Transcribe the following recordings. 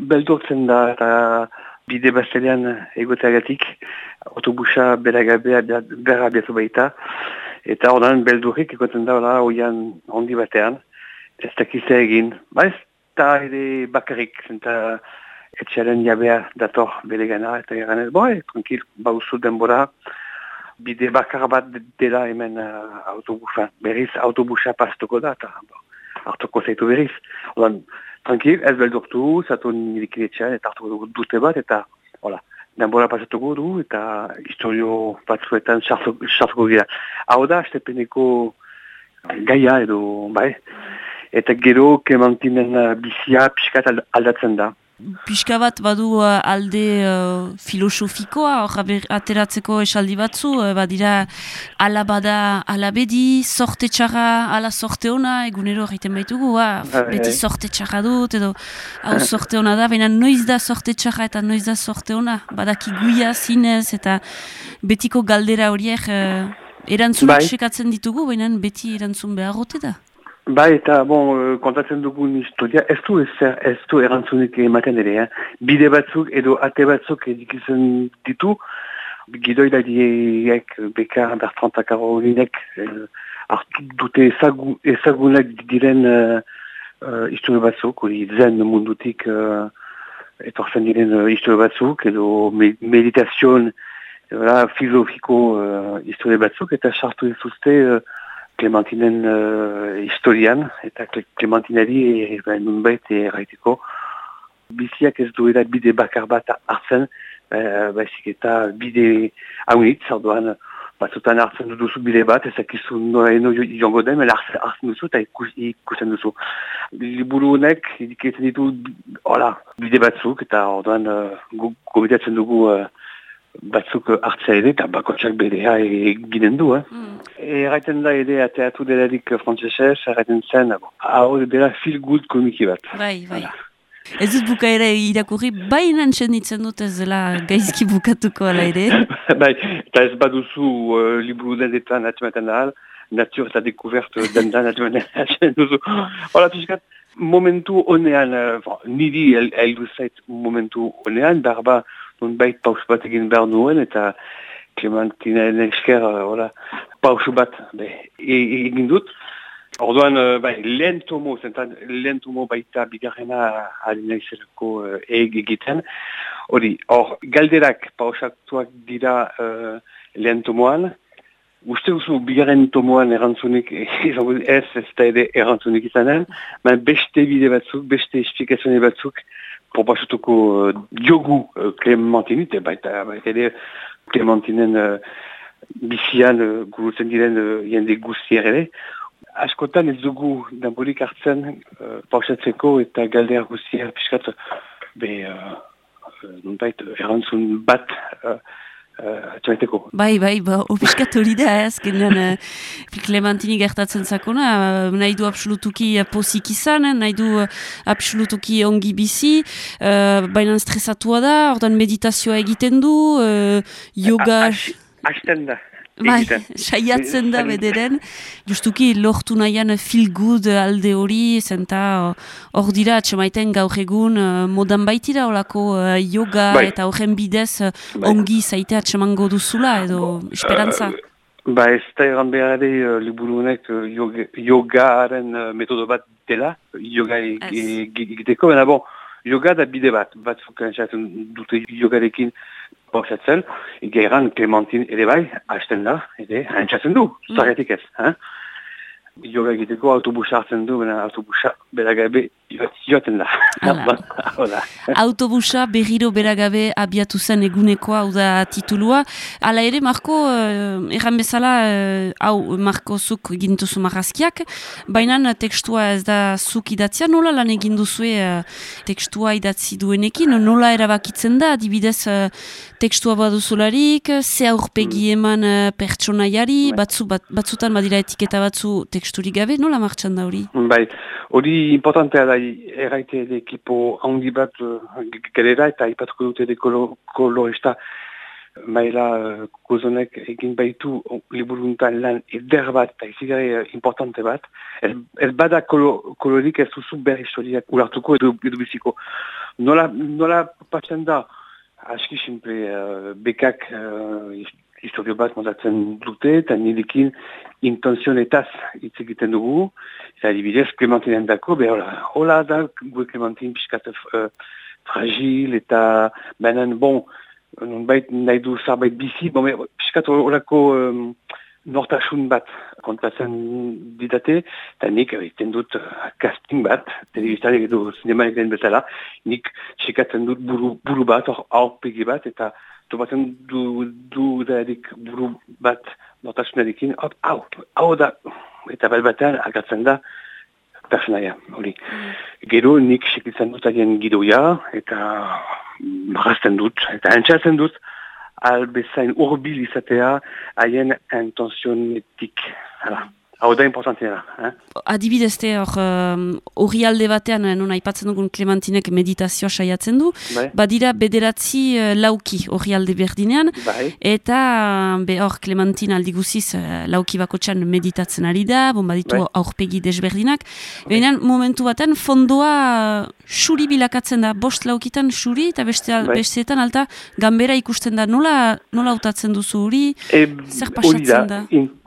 beldurtzen da, eta bide bastelean egoteagatik, autobusa beragabe berra abiatu baita, eta ordan beldurrik egoten da, oian ondi batean, ez dakizte egin, ba ez da ere bakarrik, zenta etxaren jabea dator bere gana, eta eranez, boi, tranquil, bauzu denbora, bide bakar bat dela hemen uh, autobusa, berriz autobusa pastuko da, eta hartuko zaitu berriz. Odan, tranquil, ez beldurtu, zatu nilikidetxean, eta hartuko dute bat, eta, hola, denbora pasatuko du, eta historio batzuetan sartuko gira. Hau da, estepeneko gaia edo, bai, eta gero kemantinen uh, bizia pixkat aldatzen da. Piska bat badu uh, alde uh, filosofikoa, hor ateratzeko esaldi batzu, uh, badira ala bada ala bedi, sorte txarra ala sorte ona, egunero egiten baitugu, uh, beti sorte txarra dut, edo hau sorte ona da, baina noiz da sorte txarra eta noiz da sorte ona, badaki guia, zinez, eta betiko galdera horiek uh, erantzunak bai. sekatzen ditugu, baina beti erantzun beharrote da. Bai, eta, bon, uh, kontatzen dugun historia, ez du ezer, ez du erantzunik ematen ere, eh? bide batzuk edo ate batzuk edikizun ditu, gidoila diek, Bekar, Bertrand Takarolinek, uh, hartu dute ezagu, ezagunak diren uh, uh, historio batzuk, hori zen mundutik uh, etorzen diren uh, historio batzuk, edo me meditazion, filosofiko uh, historio batzuk, eta sartu dituzte, uh, Clementinen uh, historian, eta Clementinari e, ba, nunbait erraiteko biziak ez duela bide bakar bat hartzen, uh, baizik eta bide haunit, zardoan batzutan hartzen duzu bide bat, ezakizu nola eno jongo den, mela hartzen duzu eta ikusten duzu. Liburu honek, ediketzen ditu, hola, bide batzuk, eta orduan uh, gomitatzen dugu uh, batzuk hartzea ere, eta bakotxak bedea eginen du. Eh? Mm. Erraiten da ere, ateatu delarik frantzesez, erraiten zen, hau dela feel good komiki bat. Bai, bai. Ez dut buka ere irakurri, bai nantxen ditzen dut ez dela gaizki bukatuko ala ere. bai, eta ez baduzu uh, liburu dendetan atmeten ahal, natur eta dekuvert dendan atmeten duzu. Hola, pixkat, momentu honean, uh, niri heldu zait momentu honean, barba, non bait paus bat egin behar nuen, eta Clementina esker, uh, paus bat be, e, egin dut. Orduan, uh, bai, lehen tomo, zentan, lehen tomo baita bigarrena alina izanako uh, egiten. Hori, hor, galderak pausatuak dira uh, lehen tomoan, Uste duzu, bigarren tomoan erantzunik, ez ez da ere erantzunik izanen, beste bide batzuk, beste esplikazione batzuk, propasutuko uh, diogu uh, Clementinit, baita, baita ere Clementinen uh, bizian uh, gurutzen diren uh, jende guztier ere. Askotan ez dugu dambolik hartzen uh, pausatzeko eta galder guztier piskat be, uh, uh, erantzun bat uh, Uh, bai, bai, ba, opiskat hori da, ez, genean, uh, Clementini gertatzen zakona, uh, nahi du absolutuki uh, posik izan, nahi du absolutuki ongi bizi, uh, baina stresatua da, ordan meditazioa egiten du, uh, yoga... Hasten da. Bai, saiatzen da bederen, justuki lortu nahian feel good alde hori, zenta hor dira, atxemaiten gaur egun uh, modan baitira olako uh, yoga bai. eta horren bidez uh, bai. ongi zaite atxemango duzula edo esperantza. ba ez da eran behar ere uh, liburunek uh, yogaren uh, metodo bat dela, yoga egiteko, baina bon, yoga da bide bat, bat zuken dute yogarekin, pausatzen, geran Clementin ere bai, hasten da, ere, haintzatzen du, mm. zaretik ez. Eh? Yoga egiteko autobusa hartzen du, baina autobusa beragabe joaten da. autobusa berriro beragabe abiatu zen egunekoa, hau da titulua. Hala ere, Marko, uh, erran bezala, uh, hau Marko zuk egintuzu marrazkiak, baina tekstua ez da zuk idatzia, nola lan eginduzue uh, tekstua idatzi duenekin, nola erabakitzen da, adibidez uh, tekstua baduzularik, ze aurpegi mm. eman uh, pertsonaiari, bai. batzu, bat, batzutan badira etiketa batzu teksturik gabe, nola martxan da hori? Bai, hori importantea da erraite ekipo handi bat uh, eta ipatuko dute de kolorista maila uh, kozonek egin baitu liburuntan lan eder bat, eta izigare uh, importante bat. Ez, ez bada kolo, kolorik ez duzu behar historiak ulartuko edo, edo biziko. Nola, nola patxan da, aski simple, uh, bekak uh, historio bat montatzen dute, eta nirekin intenzionetaz hitz egiten dugu, eta adibidez, Clementinen dako, be hola, da, gue Clementin piskat uh, fragil, eta benen, bon, non bait nahi du zarbait bizi, bon, piskat horako um, nortasun bat kontatzen didate, eta nik egiten dut uh, casting bat, telebiztari edo zinema egiten bezala, nik txekatzen dut buru, buru bat, hor aurpegi bat, eta topatzen du, du da edik buru bat nortasunarekin, hop, hau, hau da, eta bat batean agatzen da, personaia, hori. Mm. Gero nik sekitzen dut adien gidoia, eta marazten dut, eta entzatzen dut, albezain urbil izatea haien intenzionetik. Hala. Hau da importantzena. Eh? Adibidezte hor, hori um, alde batean, eh, non aipatzen dugun Clementinek meditazioa saiatzen du, bai. badira bederatzi uh, lauki hori alde berdinean, bai. eta be hor Clementin aldi uh, lauki bako txan meditatzen ari da, bon baditu bai. aurpegi desberdinak, bai. momentu batean fondoa xuri bilakatzen da, bost laukitan xuri, eta beste, bai. besteetan alta gambera ikusten da, nola, nola utatzen duzu hori, e, zer pasatzen da?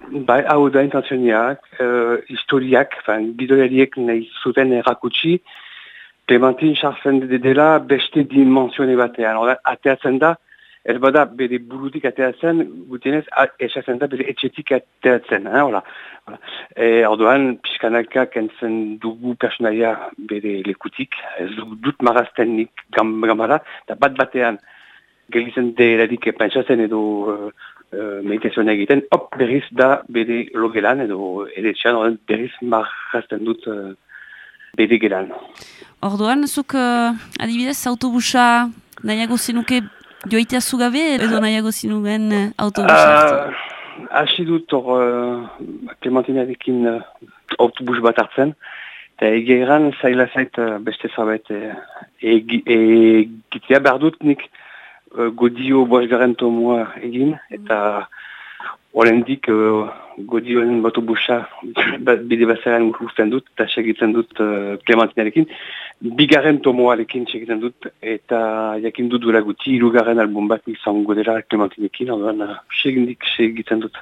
Bai, hau da intenzioniak, uh, historiak, fan, bidolariek nahi zuten errakutsi, Clementin chartzen dela beste dimensione batean. Ateatzen da, ez bada bere burutik ateatzen, gutenez, esatzen da bere etxetik ateatzen. Eh, hola. E, orduan, pixkanaka kentzen dugu personaia bere lekutik, ez dut marazten nik gamara, eta bat batean, gelizen delarik pentsatzen edo uh, uh, meditazioa egiten, hop, berriz da bere logelan edo ere txan, berriz marrazten dut uh, bere gelan. Orduan, zuk uh, adibidez autobusa nahiago zinuke joitea zugabe edo nahiago zinuken uh, autobusa? Asi dut hor uh, Clementinarekin uh, autobus bat hartzen, eta egeran zaila zait uh, beste zabait egitea e, behar dut nik uh, godio boazgaren tomoa egin, eta horrendik uh, godioen batu busa bide bazaren urusten dut, eta segitzen dut uh, Clementinarekin. Bigarren tomoarekin segitzen dut, eta jakin dut duela guti, irugarren album bat izan godera Clementinekin, orduan uh, segitzen dut.